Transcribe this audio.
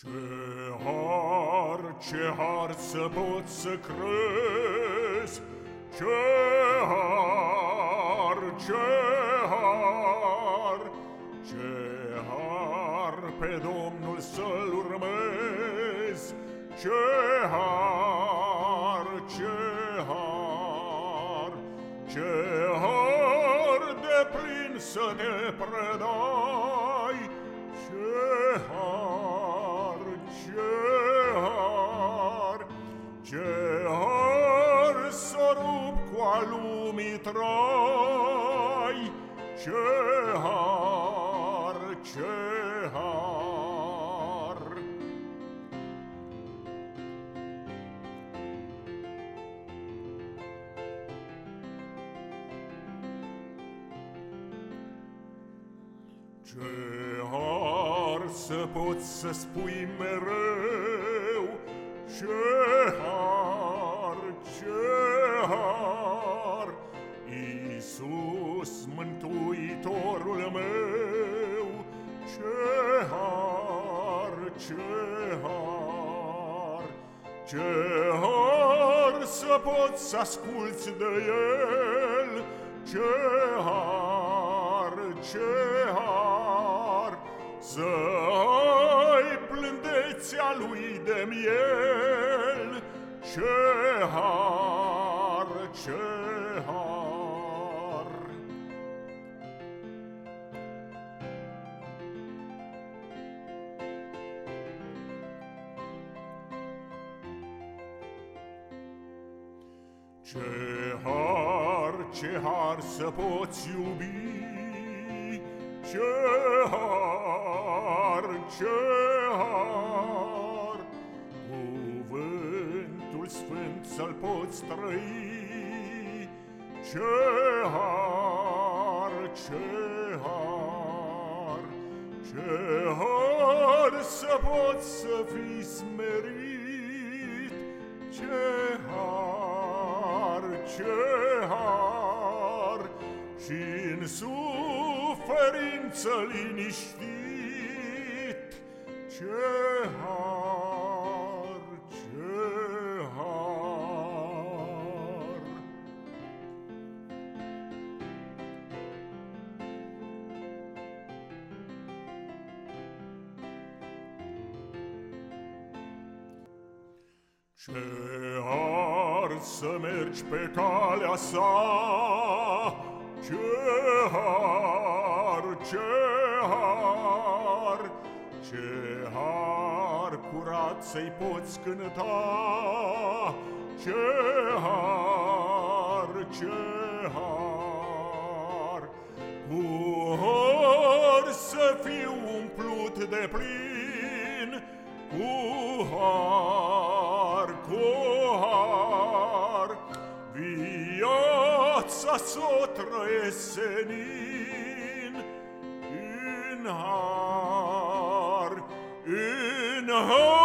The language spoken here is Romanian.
Ce har, ce har să pot să crezi, Ce har, ce har, Ce har pe Domnul să-L urmezi, Ce har, ce har, Ce har de plin să te predai, Ce har, cehar, cehar sorup qualumi trai, cehar, cehar. Cehar, să poți să spui mereu Ce har, ce har Iisus, Mântuitorul meu Ce har, ce har Ce har să poți să asculți de El Ce har, ce har blândețea lui de miel. Ce har, ce har. Ce har, ce har să poți iubi. Ce har, ce să-l poți trăi. Ce har, ce har Ce har să poți să fii smerit. Ce har, ce har și în suferință liniștit. Ce har, Ce har să mergi pe calea sa? Ce har, ce har? Ce har curat să-i poți cânta? Ce har, ce har? Cu har să fiu umplut de plin Cu har, cosa sotra essenin in har in har